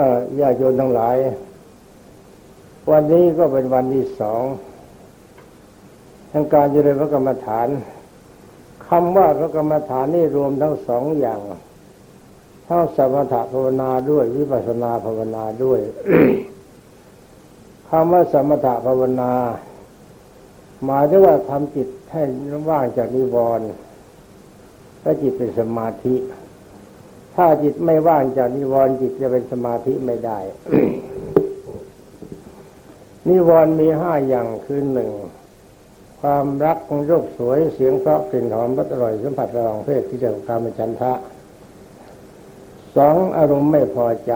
เอ่อญาโยนทั้งหลาย วันนี้ก็เป็นวันที่สองทางการเจริญพระกรรมฐานคำว่าพระกรรมฐานนี่รวมทั้งสองอย่างทั้งสมถะภาวนาด้วย วิปัสนาภาวนาด้วยคำว่าสมถะภาวนา หมายถึงว่าทำจิตให้ว่างจากนิวรณ์ก็จิตเป็นสมาธิ ถ้าจิตไม่ว่างจากนิวรณ์จิตจะเป็นสมาธิไม่ได้ นิวรณ์มีห้าอย่างคือหนึ่งความรักของรูปสวยเสียงเพราะกลิ่นหอมรสอร่อยสัมผัสระหว่างเพศที่เรียกว่าการมฉันทะสองอารมณ์ไม่พอใจ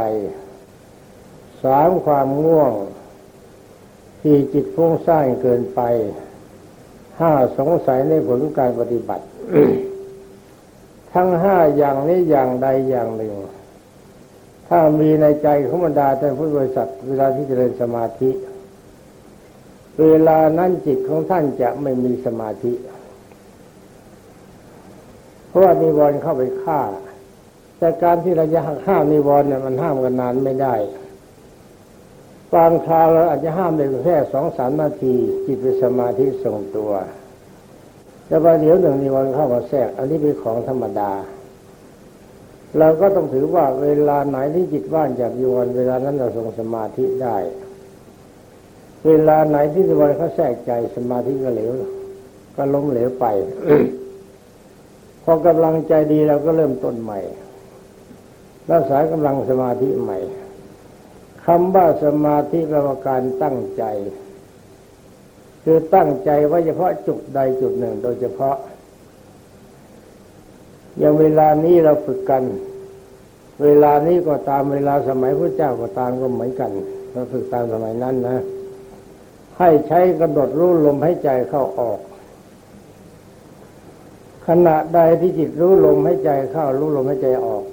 สามความง่วงที่จิตฟุ้งซ่านเกินไปห้าสงสัยในผลการปฏิบัติ ทั้งห้าอย่างนี้อย่างใดอย่างหนึ่ง ถ้ามีในใจของบรรดาแต่ผู้บริษัทเวลาที่จเจริญสมาธิ เวลานั้นจิตของท่านจะไม่มีสมาธิ เพราะว่านิวรณ์เข้าไปฆ่า แต่การที่เราจะห้ามนิวรณ์เนี่ยมันห้ามกันนานไม่ได้บางคราวเราอาจจะห้ามได้แค่สองสามนาทีจิตเป็นสมาธิทรงตัว แต่ว่าเดี๋ยวหนึ่งนิวรณ์เข้ามาแทรก อันนี้เป็นของธรรมดา เราก็ต้องถือว่าเวลาไหนที่จิตว่างจากนิวรณ์เวลานั้นเราทรงสมาธิได้ เวลาไหนที่นิวรณ์เขาแทรกใจสมาธิก็เหลวก็ล้มเหลวไปพอกำลังใจดีเราก็เริ่มต้นใหม่ รักษากำลังสมาธิใหม่คำว่าสมาธิแปลว่าการตั้งใจ คือตั้งใจว่าเฉพาะจุดใดจุดหนึ่งโดยเฉพาะ อย่างเวลานี้เราฝึกกัน เวลานี้ก็ตามเวลาสมัยพระเจ้าก็ตามก็เหมือนกันเราฝึกตามสมัยนั้นนะ ให้ใช้กำหนดรู้ลมให้ใจเข้าออก ขณะใดที่จิตรู้ลมให้ใจเข้ารู้ลมให้ใจออก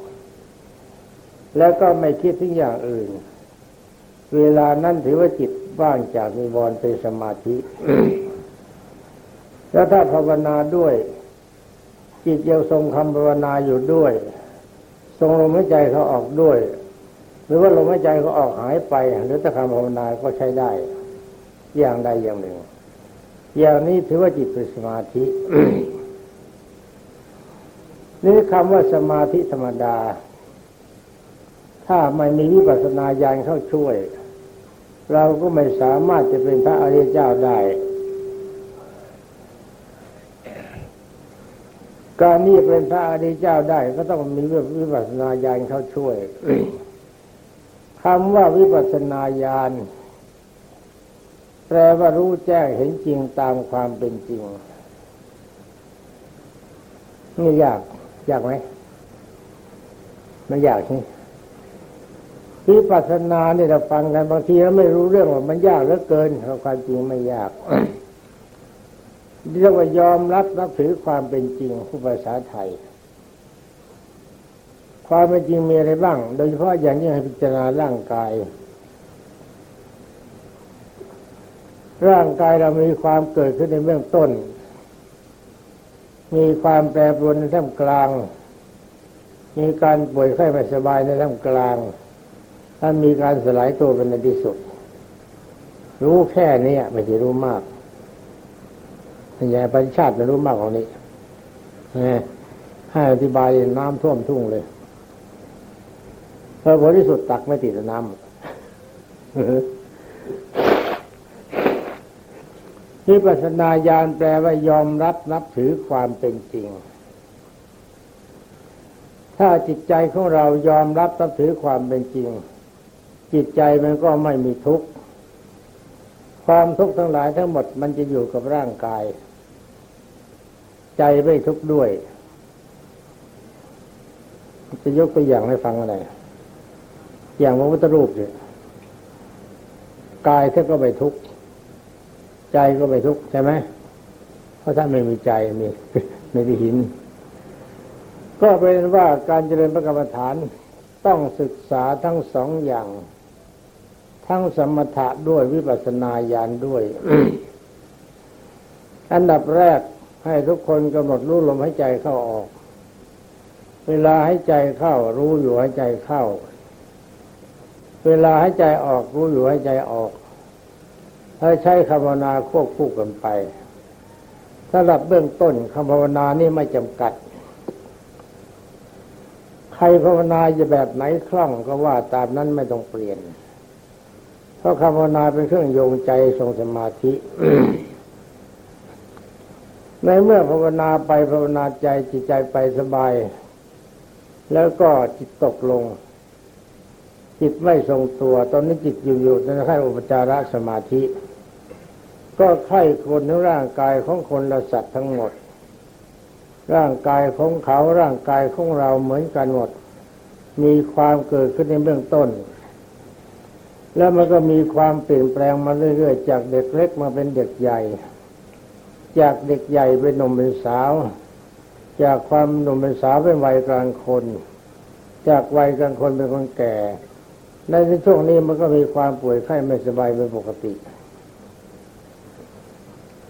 แล้วก็ไม่คิดถึงอย่างอื่น เวลานั้นถือว่าจิต ว่างจากมีบอลเป็นสมาธิ แล้วถ้าภาวนาด้วย จิตยังทรงคำภาวนาอยู่ด้วย ทรงลมหายใจเขาออกด้วย หรือว่าลมหายใจเขาออกหายไป หรือถ้าคำภาวนาก็ใช้ได้ อย่างใดอย่างหนึ่ง อย่างนี้ถือว่าจิตเป็นสมาธินี่คำว่าสมาธิธรรมดา ถ้าไม่มีวิปัสสนาญาณเข้าช่วย เราก็ไม่สามารถจะเป็นพระอริยเจ้าได้ การนี้เป็นพระอริยเจ้าได้ ก็ต้องมีวิปัสสนาญาณเข้าช่วยคำว่าวิปัสสนาญาณแปลว่ารู้แจ้งเห็นจริงตามความเป็นจริงนี่ยาก ยากไหมไม่ยากใช่ วิปัสสนาเนี่ยเราฟังกันบางทีเราไม่รู้เรื่องว่ามันยากเหลือเกินความจริงไม่ยากเรียกว่ายอมรับนับถือความเป็นจริงผู้ภาษาไทย ความเป็นจริงมีอะไรบ้าง โดยเฉพาะอย่างยิ่งให้พิจารณาร่างกาย ร่างกายเรามีความเกิดขึ้นในเบื้องต้น มีความแปรปรวนในท่ามกลาง มีการป่วยไข้ไม่สบายในท่ามกลาง ถ้ามีการสลายตัวเป็นในที่สุด รู้แค่นี้ไม่ใช่รู้มากพญาปริชาติไม่รู้มากของนี้ให้อธิบายน้ำท่วมทุ่งเลยพอผลที่สุดตักไม่ติดน้ำวิปัสนาญาณแปลว่ายอมรับนับถือความเป็นจริง ถ้าจิตใจของเรายอมรับนับถือความเป็นจริง จิตใจมันก็ไม่มีทุกข์ความทุกข์ทั้งหลายทั้งหมดมันจะอยู่กับร่างกาย ใจไม่ทุกข์ด้วย จะยกตัวอย่างให้ฟังอะไร อย่างพระพุทธรูปเนี่ยกายท่านก็ไม่ทุกข์ใจก็ไม่ทุกข์ใช่ไหมเพราะถ้านไม่มีใจมีไม่มีหิน ก็เป็นว่าการเจริญพระกรรมฐานต้องศึกษาทั้งสองอย่าง ทั้งสมถะด้วยวิปัสสนาญาณด้วย อันดับแรกให้ทุกคนกำหนดรู้ลมหายใจเข้าออก เวลาให้ใจเข้า รู้อยู่หายใจเข้า เวลาให้ใจออกรู้อยู่ให้ใจออก ถ้าใช้คำภาวนาควบคู่กันไปสำหรับเบื้องต้นคำภาวนานี่ไม่จำกัด ใครภาวนาจะแบบไหนคล่องก็ว่าตามนั้นไม่ต้องเปลี่ยน เพราะคำภาวนาเป็นเครื่องโยงใจทรงสมาธิในเมื่อภาวนาไปภาวนาใจจิตใจไปสบาย แล้วก็จิตตกลง จิตไม่ทรงตัว ตอนนี้จิตอยู่อยู่ในขั้นอุปจารสมาธิ ก็ไข้คนทั้งร่างกายของคนและสัตว์ทั้งหมด ร่างกายของเขาร่างกายของเราเหมือนกันหมด มีความเกิดขึ้นในเบื้องต้น แล้วมันก็มีความเปลี่ยนแปลงมาเรื่อยๆ จากเด็กเล็กมาเป็นเด็กใหญ่ จากเด็กใหญ่เป็นหนุ่มเป็นสาว จากความหนุ่มเป็นสาวเป็นวัยกลางคน จากวัยกลางคนเป็นคนแก่ในช่วงนี้มันก็มีความป่วยไข้ไม่สบายเป็นปกติ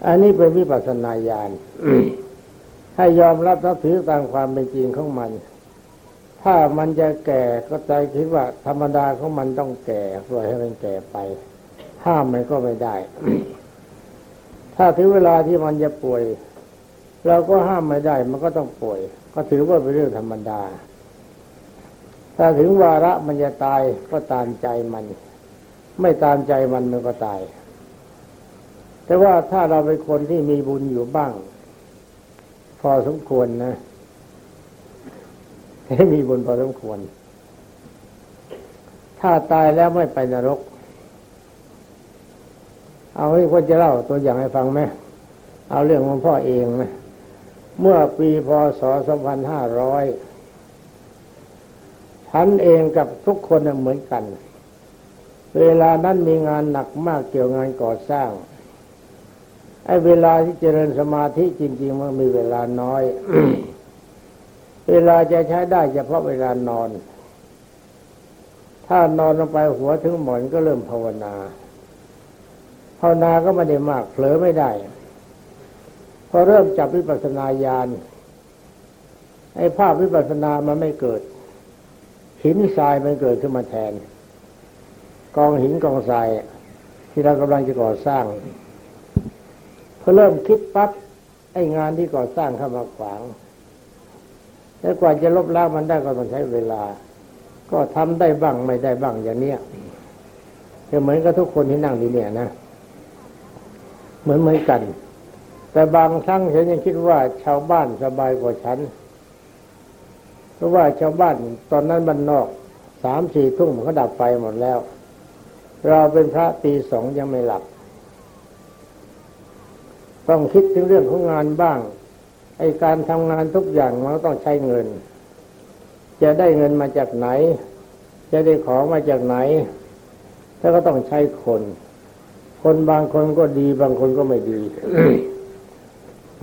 อันนี้เป็นวิปัสสนาญาณให้ยอมรับรับถือตามความเป็นจริงของมัน ถ้ามันจะแก่ก็ใจคิดว่า ธรรมดาของมันต้องแก่ปล่อยให้มันแก่ไป ห้ามมันก็ไม่ได้ ถ้าถึงเวลาที่มันจะป่วย เราก็ห้ามไม่ได้ มันก็ต้องป่วย ก็ถือว่าเป็นเรื่องธรรมดา ถ้าถึงวาระมันจะตายก็ตามใจมัน ไม่ตามใจมันมันก็ตาย แต่ว่าถ้าเราเป็นคนที่มีบุญอยู่บ้าง พอสมควรนะ มีบุญพอสมควร ถ้าตายแล้วไม่ไปนรก เอาให้คนจะเล่าตัวอย่างให้ฟังไหมเอาเรื่องของพ่อเองไหมเมื่อปีพศ 2500ฉันเองกับทุกคนเหมือนกัน เวลานั้นมีงานหนักมากเกี่ยวงานก่อสร้างไอ้เวลาที่เจริญสมาธิจริง ๆ มันมีเวลาน้อย เวลาจะใช้ได้เฉพาะเวลานอน ถ้านอนลงไปหัวถึงหมอนก็เริ่มภาวนาภาวนาก็ไม่ได้มากเผลอไม่ได้ พอเริ่มจับวิปัสสนาญาณไอ้ภาพวิปัสสนามันไม่เกิด หินทรายมันเกิดขึ้นมาแทน กองหินกองทราย ที่เรากำลังจะก่อสร้างพอเริ่มคิดปั๊บไอ้งานที่ก่อสร้างเข้ามาขวาง แล้วกว่าจะลบล้างมันได้ก็ต้องใช้เวลา ก็ทำได้บ้างไม่ได้บ้างอย่างเนี้ยจะเหมือนกับทุกคนที่นั่งดีเนี่ยนะ เหมือนเหมือนกัน แต่บางครั้งฉันยังคิดว่าชาวบ้านสบายกว่าฉัน เพราะว่าชาวบ้านตอนนั้นบ้านนอกสามสี่ทุ่มเขาดับไฟหมดแล้ว เราเป็นพระตีสองยังไม่หลับ ต้องคิดถึงเรื่องของงานบ้าง ไอการทำงานทุกอย่างมันต้องใช้เงิน จะได้เงินมาจากไหน จะได้ของมาจากไหน แล้วก็ต้องใช้คน คนบางคนก็ดีบางคนก็ไม่ดี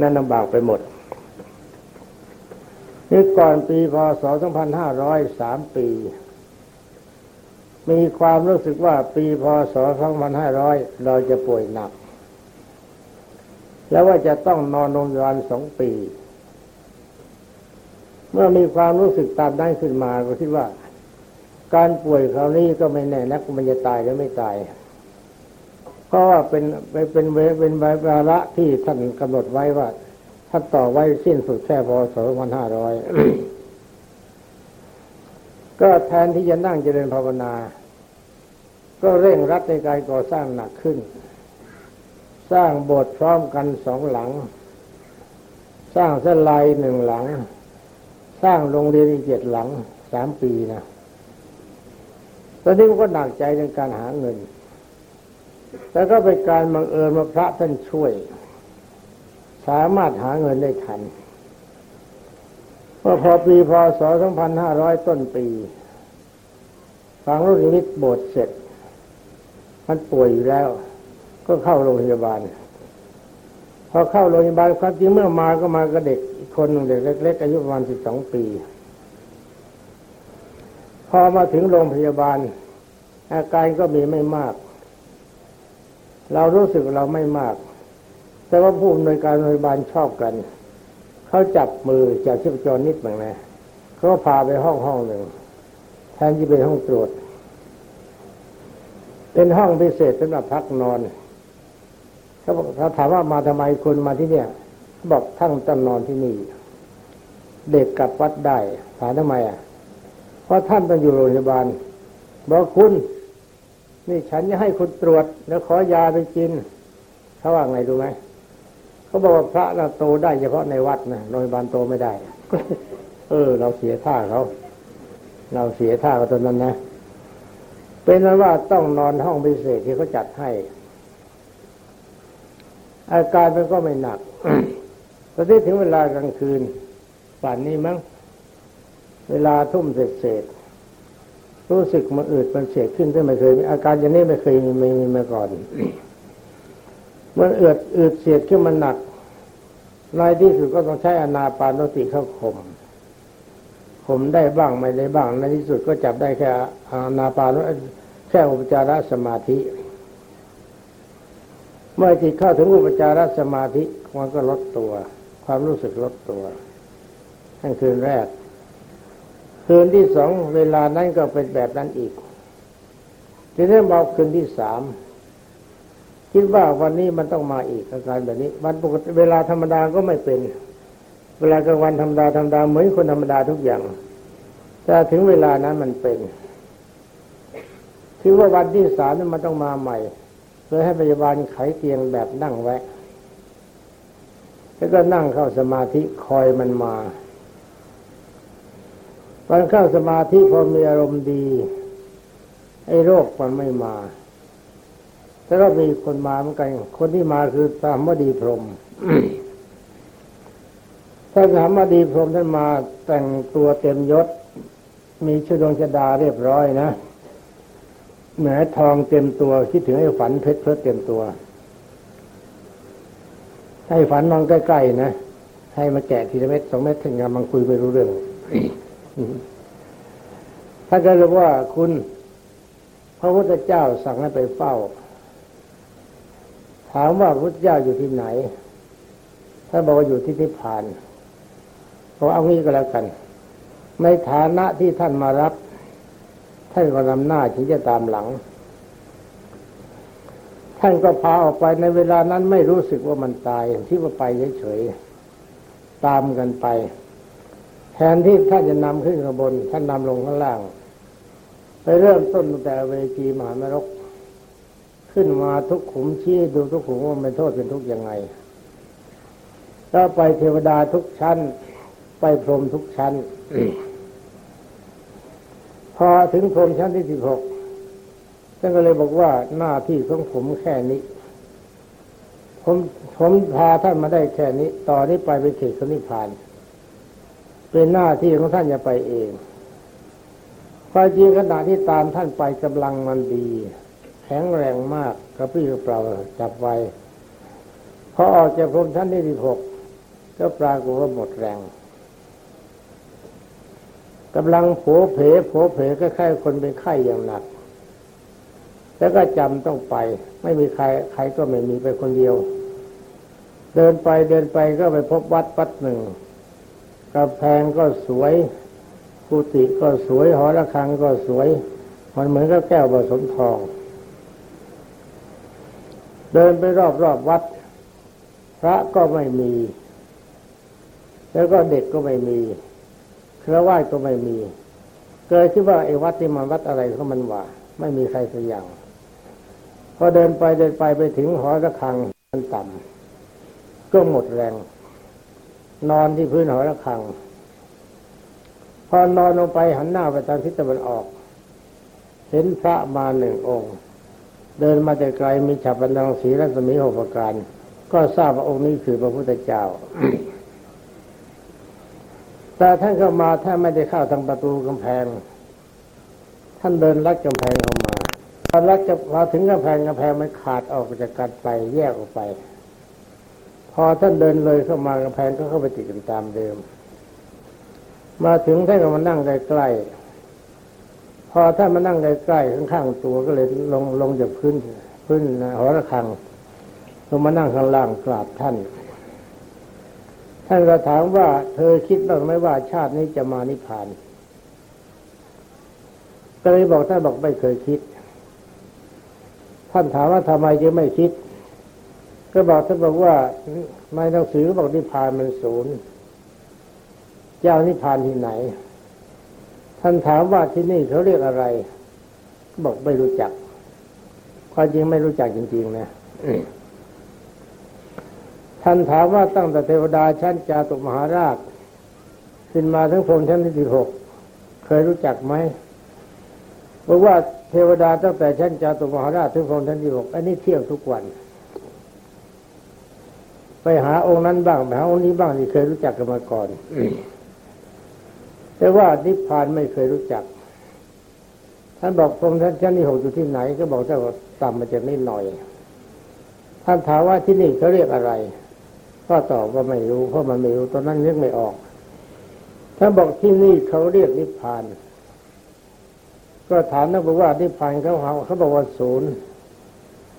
นั่นลำบากไปหมดนี่ก่อนปีพศ 2503 ปี มีความรู้สึกว่าปีพศ 2500 เราจะป่วยหนัก แล้วว่าจะต้องนอนโรงพยาบาลสองปี เมื่อมีความรู้สึกตามนั้ขึ้นมาก็คิดว่า การป่วยคราวนี้ก็ไม่แน่นักมันจะตายหรือไม่ตายเพราะว่าเป็นเป็นเวเป็นวาระที่ท่านกำหนดไว้ว่าท่านต่อไว้สิ้นสุดแค่พศ2500 ก็แทนที่จะนั่งเจริญภาวนา ก็เร่งรัดในการก่อสร้างหนักขึ้น สร้างโบสถ์พร้อมกันสองหลัง สร้างเส้นลายหนึ่งหลัง สร้างโรงเรียนอีกเจ็ดหลังสามปีนะตอนนี้ก็หนักใจในการหาเงินแต่ก็เป็นการบังเอิญมาพระท่านช่วย สามารถหาเงินได้ทันว่าพอปีพศ 2500 ต้นปีฟังรุ่นนิดโบสถ์เสร็จ มันป่วยอยู่แล้ว ก็เข้าโรงพยาบาล พอเข้าโรงพยาบาลความจริงเมื่อมาก็มากับเด็กอีกคนหนึ่งเด็กเล็กๆอายุประมาณ12ปี พอมาถึงโรงพยาบาล อาการก็มีไม่มาก เรารู้สึกเราไม่มาก แต่ว่าผู้อำนวยการโรงพยาบาลชอบกัน เขาจับมือจากชีพจรนิดหนึ่งนะเขาพาไปห้องห้องหนึ่งแทนที่เป็นห้องตรวจ เป็นห้องพิเศษสำหรับพักนอน เขาบอกถ้าถามว่ามาทำไมคุณมาที่เนี่ยบอกทั้งต้นนอนที่นี่ เด็กกลับวัดได้ถามทำไมอะ เพราะท่านต้องอยู่โรงพยาบาล บอกคุณ นี่ฉันจะให้คุณตรวจแล้วขอยาไปกินเขาว่าไงรู้ไหมเขาบอกว่าพระเราโตได้เฉพาะในวัดนะโรงพยาบาลโตไม่ได้ เออ เราเสียท่าเขาเราเสียท่ากับตอนนั้นนะ เป็นนั้นว่าต้องนอนห้องพิเศษที่เขาจัดให้ อาการมันก็ไม่หนักตอนที่ถึงเวลากลางคืนป่านนี้มั้งเวลาทุ่มเสร็จเสร็จรู้สึกมันอืดมันเสียขึ้นที่ไม่เคยมีอาการอย่างนี้ไม่เคยมีไม่มีมาก่อนมันอืดอืดเสียดขึ้นมันหนักในที่สุดก็ต้องใช้อนาปานสติเข้าข่มข่มได้บ้างไม่ได้บ้างในที่สุดก็จับได้แค่อนาปานแค่อุปจารสมาธิ เมื่อจิตเข้าถึงอุปจารสมาธิมันก็ลดตัว ความรู้สึกลดตัวทั้งคืนแรก คืนที่สองเวลานั้นก็เป็นแบบนั้นอีกทีนี้บอกคืนที่สามคิดว่าวันนี้มันต้องมาอีกอาการแบบนี้ วันปกติเวลาธรรมดาก็ไม่เป็น เวลากลางวันธรรมดาธรรมดาเหมือนคนธรรมดาทุกอย่าง แต่ถึงเวลานั้นมันเป็นคิดว่าวันที่สามนั้นมันต้องมาใหม่ เลยให้พยาบาลไขเตียงแบบนั่งแวะแล้วก็นั่งเข้าสมาธิคอยมันมาวันเข้าสมาธิพอมีอารมณ์ดี ไอ้โรคมันไม่มา แต่ก็มีคนมาเหมือนกัน คนที่มาคือตามวดีพรมถ้าถามวดีพรมท่านมาแต่งตัวเต็มยศ มีชุดดวงชดาเรียบร้อยนะ เหมือทองเต็มตัว คิดถึงให้ฝันเพชรเพชรเต็มตัว ให้ฝันนอนใกล้ๆนะให้มาแกะทีละเม็ดสองเม็ดถึงงานมันคุยไปรู้เรื่องถ้าก็เรียว่าคุณพระพุทธเจ้าสั่งให้ไปเฝ้า ถามว่าพระพุทธเจ้าอยู่ที่ไหนถ้าบอกว่าอยู่ที่นิพพานเราเอางี้ก็แล้วกัน ในฐานะที่ท่านมารับ ท่านก็นำหน้าที่จะตามหลัง ท่านก็พาออกไปในเวลานั้นไม่รู้สึกว่ามันตายที่ว่าไปเฉยๆตามกันไป แทนที่ท่านจะนำขึ้นข้างบน ท่านนำลงข้างล่าง ไปเริ่มต้นตั้งแต่เวทีมหานรก ขึ้นมาทุกขุมชี้ดูทุกขุมว่าเป็นโทษเป็นทุกยังไงก็ไปเทวดาทุกชั้น ไปพรหมทุกชั้น พอถึงพรมชั้นที่สิบหกท่านก็เลยบอกว่าหน้าที่ของผมแค่นี้ ผมผมพาท่านมาได้แค่นี้ ต่อนี้ไปไปเขตสนิพาน เป็นหน้าที่ของท่านจะไปเองความจริงขณะที่ตามท่านไปกำลังมันดี แข็งแรงมากกระปี้กระเปล่าจับไว้พอออกจากพรมท่านที่สิบหกก็ปรากฏว่าหมดแรง กำลังโผเพโผเพก็แค่คนเป็นไข้อย่างหนัก แล้วก็จำต้องไป ไม่มีใคร ใครก็ไม่มีไปคนเดียว เดินไปเดินไปก็ไปพบวัดวัดหนึ่งกำแพงก็สวยกุฏิก็สวยหอระฆังก็สวย มันเหมือนกับแก้วผสมทอง เดินไปรอบรอบวัด พระก็ไม่มี แล้วก็เด็กก็ไม่มี เครือไหว้ก็ไม่มี เกิดที่ว่าไอ้วัดที่มันวัดอะไรก็มันว่า ไม่มีใครสักอย่าง พอเดินไปเดินไปไปถึงหอระฆังมันต่ำก็หมดแรง นอนที่พื้นหอระฆัง พอนอนลงไปหันหน้าไปทางทิศตะวันออก เห็นพระมาหนึ่งองค์ เดินมาแต่ไกลมีฉับบันดังสีรัศมีหกประการ ก็ทราบว่าองค์นี้คือพระพุทธเจ้า แต่ท่านเข้ามาถ้าไม่ได้เข้าทางประตูกำแพง ท่านเดินลัดกำแพงเข้ามาพอลัดจะพอถึงกำแพงกำแพงมันขาดออกจากกันไปแยกออกไป พอท่านเดินเลยเข้ามากำแพงก็เข้าไปติดกันตามเดิม มาถึงท่านก็มานั่งใกล้ๆพอท่านมานั่งใกล้ๆข้างๆตัวก็เลยลงลงจากพื้นพื้นหอระฆังลงมานั่งข้างล่างกราบท่าน ท่านก็ถามว่า เธอคิดบ้างไหมว่าชาตินี้จะมานิพพานก็เลยบอกท่านบอกไม่เคยคิด ท่านถามว่าทำไมจึงไม่คิด ก็บอกท่านบอกว่าในหนังสือบอกนิพพานมันศูนย์เจ้านิพพานที่ไหน ท่านถามว่าที่นี่เขาเรียกอะไรบอกไม่รู้จักความจริงไม่รู้จักจริงๆนะ ท่านถามว่าตั้งแต่เทวดาชั้นจาตุมหาราช ขึ้นมาทั้งพรมชั้นที่สิบหกเคยรู้จักไหมบอกว่าเทวดาตั้งแต่ชั้นจาตุมหาราชถึงพรมชั้นที่หกอันนี้เที่ยวทุกวัน ไปหาองค์นั้นบ้างไปหาองค์นี้บ้างที่เคยรู้จักกันมาก่อนแต่ว่านิพพานไม่เคยรู้จัก ท่านบอกพรมชั้นที่หกอยู่ที่ไหน ก็บอกว่าต่ำมาจากนิดหน่อย ท่านถามว่าที่นี่เขาเรียกอะไร ก็ตอบว่าไม่รู้เพราะมันไม่รู้ตอนนั้นนึกไม่ออกท่าบอกที่นี่เขาเรียกนิพพาน ก็ถามนักบอกว่านิพพานเขาเขาเขาบอกว่าศูนย์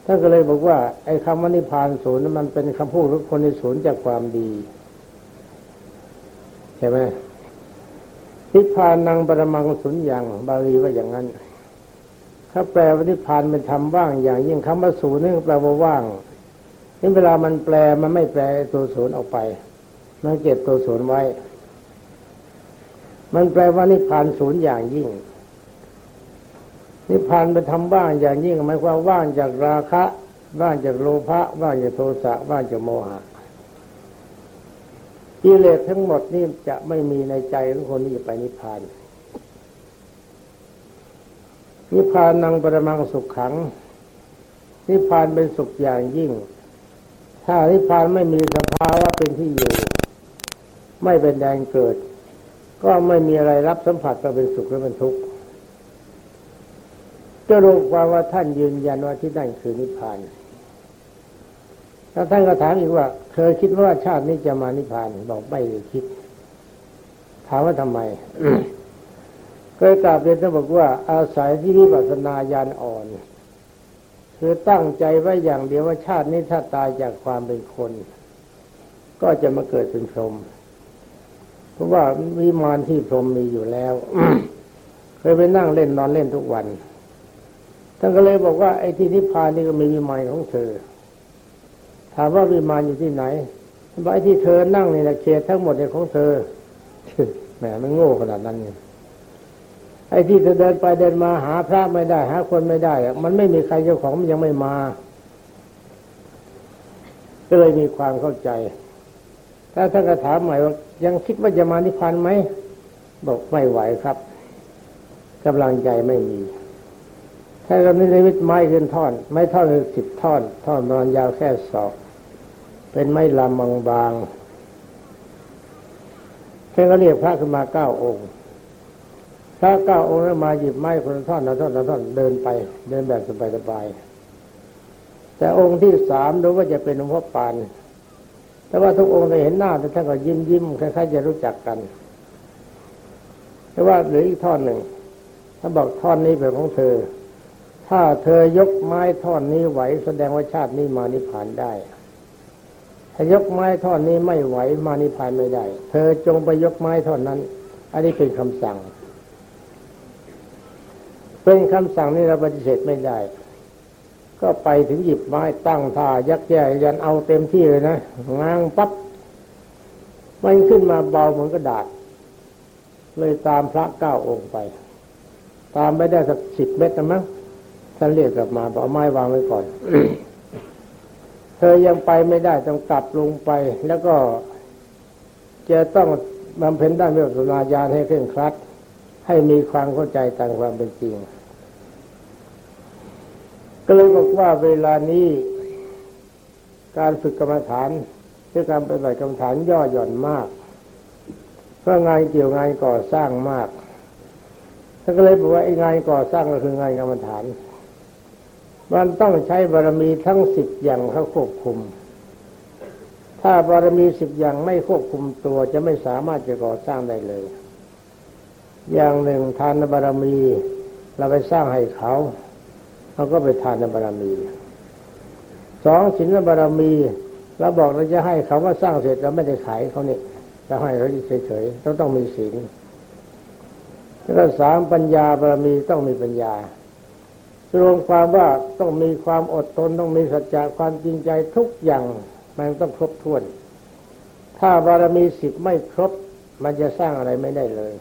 ท่านก็เลยบอกว่า ไอ้คำว่านิพพานศูนย์มันเป็นคำพูดของคนที่ศูนย์จากความดีใช่ไหมนิพพานนางบรมังสุญญ์อย่างบาลีว่าอย่างนั้นถ้าแปลว่านิพพานเป็นธรรมว่างอย่างยิ่งคำว่าศูนย์นี่แปลว่าว่าง นี่เวลามันแปลมันไม่แปลตัวศูนย์ออกไป มันเก็บตัวศูนย์ไว้ มันแปลว่านิพพานศูนย์อย่างยิ่ง นิพพานเป็นธรรมว่างอย่างยิ่งหมายความว่างจากราคะว่างจากโลภะว่างจากโทสะว่างจากโมหะกิเลสทั้งหมดนี่จะไม่มีในใจของคนที่จะไปนิพพาน นิพพานนังประมังสุขขัง นิพพานเป็นสุขอย่างยิ่ง ถ้านิพพานไม่มีสภาวะเป็นที่อยู่ ไม่เป็นแดงเกิด ก็ไม่มีอะไรรับสัมผัสก็เป็นสุขหรือเป็นทุกข์จะรู้ความว่าท่านยืนยันว่าที่นั่นคือนิพพานแล้วท่านก็ถามอีกว่า เคยคิดว่าชาตินี้จะมานิพพานบอกไม่ได้คิด ถามว่าทำไมเคยกราบเรียนท่านบอกว่าอาศัยที่วิปัสสนาญาณอ่อน คือตั้งใจไว้อย่างเดียวว่าชาตินี้ถ้าตายจากความเป็นคน ก็จะมาเกิดเป็นพรหมเพราะว่าวิมานที่พรหมมีอยู่แล้วเคยไปนั่งเล่นนอนเล่นทุกวันท่านก็เลยบอกว่าไอ้ที่นิพพานนี่ก็มีวิมานของเธอ ถามว่าวิมานอยู่ที่ไหนบอกไอ้ที่เธอนั่งนี่แหละเขตทั้งหมดเนี่ยของเธอแหมมันโง่ขนาดนั้นไง ไอ้ที่เธอเดินไปเดินมาหาพระไม่ได้หาคนไม่ได้มันไม่มีใครเจ้าของมันยังไม่มา ก็เลยมีความเข้าใจ ถ้าท่านก็ถามใหม่ว่ายังคิดว่าจะมานิพพานไหมบอกไม่ไหวครับกำลังใจไม่มีถ้าเรานิมิตไม้ขึ้นท่อน ไม้ท่อนสิบท่อน ท่อนนอนยาวแค่ศอก เป็นไม้ลำบางบางแค่ก็เรียกพระขึ้นมาเก้าองค์ พระเก้าองค์แล้วมาหยิบไม้คนท่อนละท่อนละท่อนเดินไป เดินแบบสบายๆแต่องค์ที่สามดูว่าจะเป็นหลวงพ่อปาน แต่ว่าทุกองค์ได้เห็นหน้าแต่ท่านก็ยิ้มยิ้มคล้ายๆจะรู้จักกัน แต่ว่าเหลืออีกท่อนหนึ่งถ้าบอกท่อนนี้เป็นของเธอ ถ้าเธอยกไม้ท่อนนี้ไหวแสดงว่าชาตินี้มานิพพานได้ ถ้ายกไม้ท่อนนี้ไม่ไหวมานิพพานไม่ได้ เธอจงไปยกไม้ท่อนนั้น อันนี้เป็นคำสั่ง เป็นคำสั่งนี้เราปฏิเสธไม่ได้ ก็ไปถึงหยิบไม้ตั้งท่ายักแย่ยันเอาเต็มที่เลยนะง้างปับ๊บมันขึ้นมาเบาเหมือนกระดาษ เลยตามพระเก้าองค์ไป ตามไปได้สักสิบเมตรนะมั้งท่านเรียกกลับมาบอกไม้วางไว้ก่อน เธอยังไปไม่ได้ต้องกลับลงไป แล้วก็จะต้องบำเพ็ญด้านเรื่องสนาญาณให้เคร่งครัด ให้มีความเข้าใจตามความเป็นจริง ก็เลยบอกว่าเวลานี้ การฝึกกรรมฐานคือการปฏิบัติกรรมฐานย่อหย่อนมาก เพราะงานเกี่ยวงานก่อสร้างมากท่านก็เลยบอกว่าไอ้งานก่อสร้างก็คืองานกรรมฐาน มันต้องใช้บารมีทั้งสิบอย่างเขาควบคุม ถ้าบารมีสิบอย่างไม่ควบคุมตัวจะไม่สามารถจะก่อสร้างได้เลย อย่างหนึ่งทานบารมี เราไปสร้างให้เขา เขาก็ไปทานบารมีสองศีลบารมีเราบอกเราจะให้เขาว่าสร้างเสร็จเราไม่ได้ขายเขาเนี่ยเราให้เขาเฉยๆต้องต้องมีศีลแล้วสามปัญญาบารมีต้องมีปัญญารวมความว่าต้องมีความอดทนต้องมีสัจจะความจริงใจทุกอย่างมันต้องครบถ้วน ถ้าบารมีสิบไม่ครบ มันจะสร้างอะไรไม่ได้เลย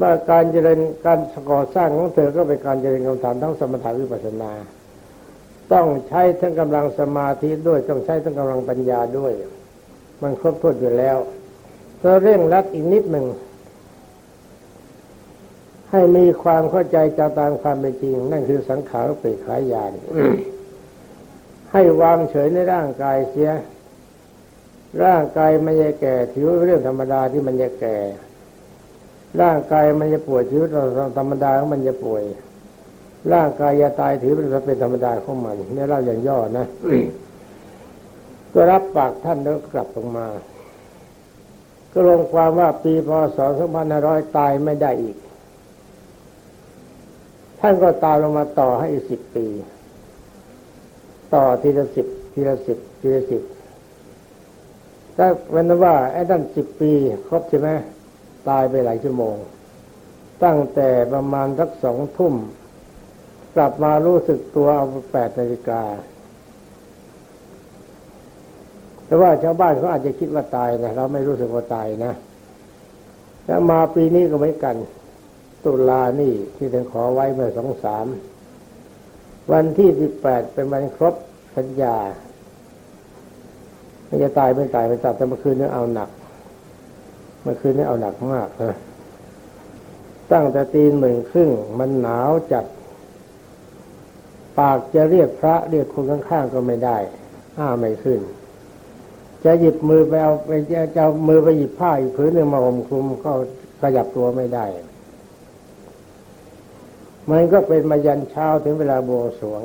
ว่าการเจริญการก่อสร้างของเธอก็เป็นการเจริญกรรมฐานทั้งสมถะวิปัสสนา ต้องใช้ทั้งกำลังสมาธิด้วยต้องใช้ทั้งกำลังปัญญาด้วย มันครบถ้วนอยู่แล้วก็เร่งรัดอีกนิดหนึ่งให้มีความเข้าใจจาตามความเป็นจริง นั่นคือสังขารเปรขายานให้วางเฉยในร่างกายเสีย ร่างกายมันจะแก่ ถือเรื่องธรรมดาที่มันจะแก่ ร่างกายมันจะป่วยถือว่าธรรมดาของมันจะป่วย ร่างกายจะตายถือว่าเป็นธรรมดาของมันนี่เล่าอย่างย่อนะก็รับปากท่านแล้วกลับลงมา ก็ลงความว่าปีพศ2500 ตายไม่ได้อีก ท่านก็ตามลงมาต่อให้อีกสิบปี ต่อทีละสิบทีละสิบทีละสิบถ้าวันนั้นว่าไอ้ท่านสิบปี ครบใช่ไหม ตายไปหลายชั่วโมง ตั้งแต่ประมาณสักสองทุ่ม กลับมารู้สึกตัวเอาแปดนาฬิกา แต่ว่าชาวบ้านเขาอาจจะคิดว่าตายนะเราไม่รู้สึกว่าตายนะแล้วมาปีนี้ก็เหมือนกัน ตุลานี่ที่ท่านขอไว้เมื่อสองสามวันที่สิบแปดเป็นวันครบสัญญาไม่จะตายไม่ตายไม่ตายแต่เมื่อคืนนี้เอาหนัก เมื่อคืนนี้เอาหนักมากนะตั้งแต่ตีนหนึ่งครึ่งมันหนาวจัด ปากจะเรียกพระเรียกคนข้างๆก็ไม่ได้อ้าไม่ขึ้น จะหยิบมือไปเอาไปจะเอามือไปหยิบผ้าอีกผืนหนึ่งมาห่มคลุมก็ขยับตัวไม่ได้ มันก็เป็นมายันเช้าถึงเวลาบวงสวง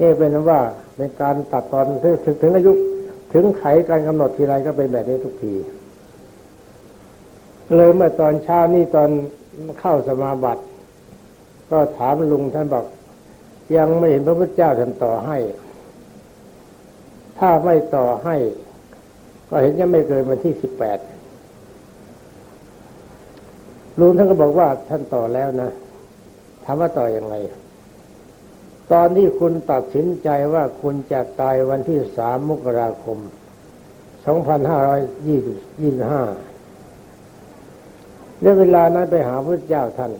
นี่เป็นว่าเป็นการตัดตอนถึงถึงอายุ ถึงไขการกำหนดทีไรก็เป็นแบบนี้ทุกที เลยเมื่อตอนเช้านี่ตอนเข้าสมาบัติ ก็ถามลุงท่านบอก ยังไม่เห็นพระพุทธเจ้าท่านต่อให้ ถ้าไม่ต่อให้ ก็เห็นจะไม่เกินวันที่สิบแปดลุงท่านก็บอกว่าท่านต่อแล้วนะถามว่าต่ออยังไง ตอนที่คุณตัดสินใจว่าคุณจะตายวันที่สามมกราคมสองพันห้าร้อยยี่สิบยี่ห้า ในเวลานั้นไปหาพระเจ้าท่าน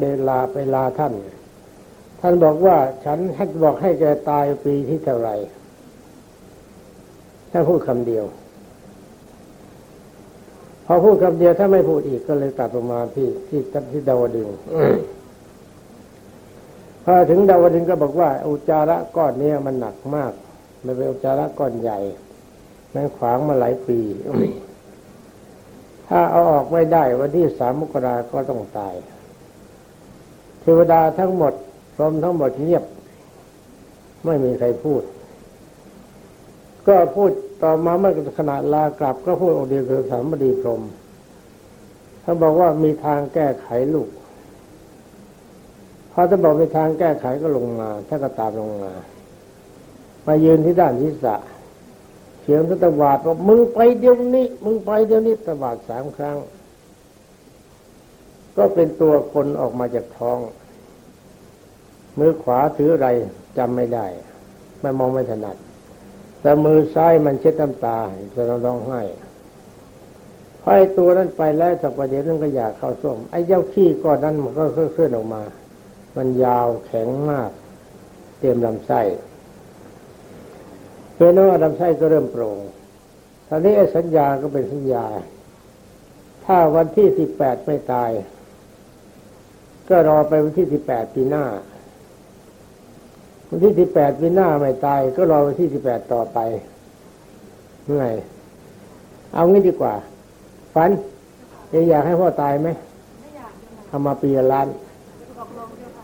เวลาไปลาท่าน ท่านบอกว่าฉันให้บอกให้แกตายปีที่เท่าไรท่านพูดคำเดียว พอพูดคำเดียวถ้าไม่พูดอีกก็เลยตัดลงมาที่ที่ที่ดาวดึงพอถึงดาวดึงก็บอกว่า อุจาระก้อนนี้มันหนักมาก มันเป็นอุจาระก้อนใหญ่มันขวางมาหลายปี ถ้าเอาออกไม่ได้วันที่สามมกราก็ต้องตาย เทวดาทั้งหมดพรหมทั้งหมดเงียบ ไม่มีใครพูด ก็พูดต่อมาเมื่อขณะลากลับก็พูดองค์เดียวคือสามบดีพรมท่านบอกว่ามีทางแก้ไขลูกพอท่านบอกมีทางแก้ไขก็ลงมาท่านก็ตามลงมา มายืนที่ด้านทิศะ เสียงตะวาดว่ามึงไปเดี๋ยวนี้ มึงไปเดี๋ยวนี้ตะวาดสามครั้ง ก็เป็นตัวคนออกมาจากท้อง มือขวาถืออะไรจำไม่ได้ไม่มองไม่ถนัด แต่มือซ้ายมันเช็ดน้ำตาจะร้องไห้พอไอ้ตัวนั้นไปแล้วสักประเดี๋ยวนึงก็อยากเข้าส้มไอ้เจ้าขี้ก้อนนั้นมันก็เคลื่อนออกมา มันยาวแข็งมาก เต็มลำไส้ เพื่อนว่าลำไส้ก็เริ่มโปร่งตอนนี้สัญญาก็เป็นสัญญา ถ้าวันที่สิบแปดไม่ตาย ก็รอไปวันที่สิบแปดปีหน้า วันที่สิบแปดปีหน้าไม่ตาย ก็รอวันที่สิบแปดต่อไปเมื่อไงเอางี้ดีกว่า ฝันอยากให้พ่อตายไหมทำมาปีละล้าน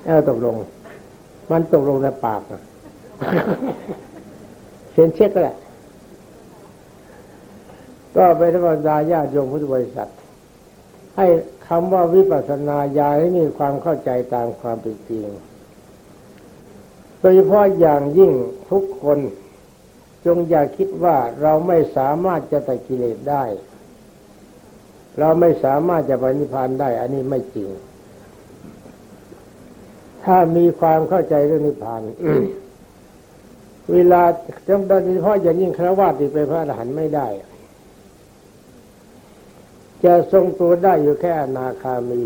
เออตกลง มันตกลงในปาก เซ็นเช็คก็แหละ ก็ไปธรรมดาญาติโยมพุทธบริษัท ให้คำว่าวิปัสสนาญาณให้มีความเข้าใจตามความเป็นจริง โดยเฉพาะอย่างยิ่งทุกคนจงอย่าคิดว่าเราไม่สามารถจะตัดกิเลสได้ เราไม่สามารถจะปฏิพานได้ อันนี้ไม่จริง ถ้ามีความเข้าใจเรื่องนิพพาน เวลาจำโดยเฉพาะอย่างยิ่งครวาสที่เป็นพระอรหันต์ไม่ได้ จะทรงตัวได้อยู่แค่อนาคามี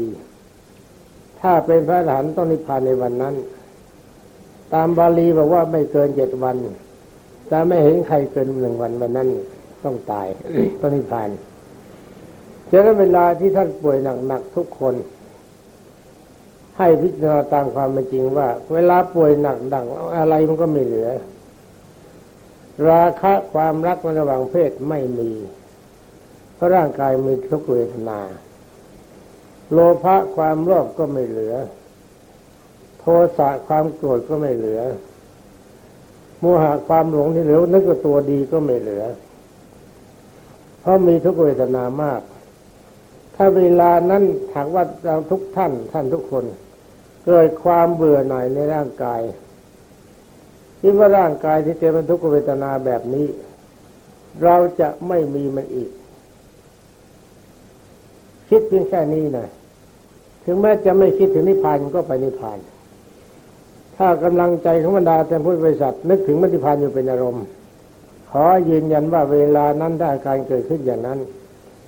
ถ้าเป็นพระอรหันต์ต้องนิพพานในวันนั้น ตามบาลีบอกว่าไม่เกินเจ็ดวันแต่ไม่เห็นใครเกินหนึ่งวันวันนั้น ต้องตายต้องนิพพานฉะนั้นเวลาที่ท่านป่วยหนักๆทุกคน ให้พิจารณาตามความเป็นจริงว่า เวลาป่วยหนักดังอะไรมันก็ไม่เหลือ ราคะความรักระหว่างเพศไม่มี เพราะร่างกายมีทุกเวทนา โลภะความโลภก็ไม่เหลือ โทสะความโกรธก็ไม่เหลือโมหะความหลงที่เหลือนึกว่าตัวดีก็ไม่เหลือ เพราะมีทุกเวทนามาก ถ้าเวลานั้นหากว่าเราทุกท่านท่านทุกคน เกิดความเบื่อหน่ายในร่างกาย คิดว่าร่างกายที่เต็มไปทุกขเวทนาแบบนี้ เราจะไม่มีมันอีก คิดเพียงแค่นี้นะถึงแม้จะไม่คิดถึงนิพพานก็ไปนิพพาน ถ้ากำลังใจของบรรดาแต่พุทธบริษัทนึกถึงนิพพานอยู่เป็นอารมณ์ ขอยืนยันว่าเวลานั้นถ้าการเกิดขึ้นอย่างนั้น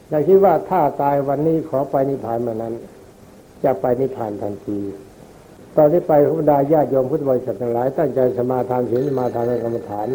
อย่าคิดว่าถ้าตายวันนี้ขอไปนิพพานมานั้น จะไปนิพพานทันที ตอนที่ไปพระบรรดาญาติโยมพุทธบริษัททั้งหลาย ตั้งใจสมาทานศีลสมาทานกรรมฐาน